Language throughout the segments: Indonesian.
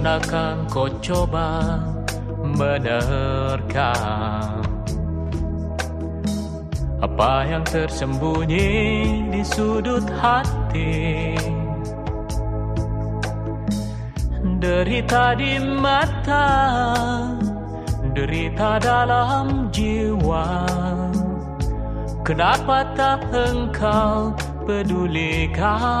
Pernahkah kau coba menerka. Apa yang tersembunyi di sudut hati? Derita di mata Derita dalam jiwa. Kenapa tak engkau pedulikan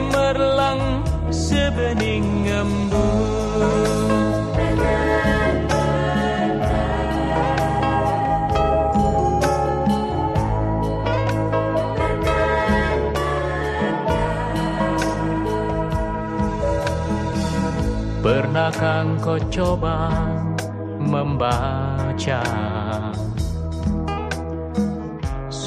Gemerlang sebening embun Pernahkah kau coba membaca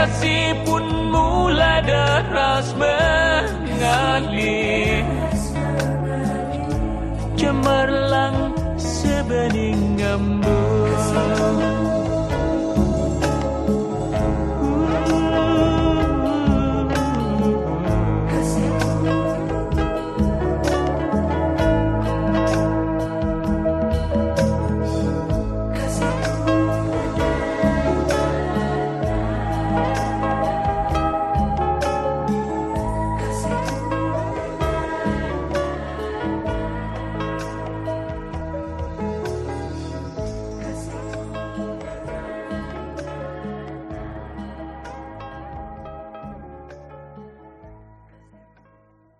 Kasih pun mulai deras mengalir. Cemerlang sebening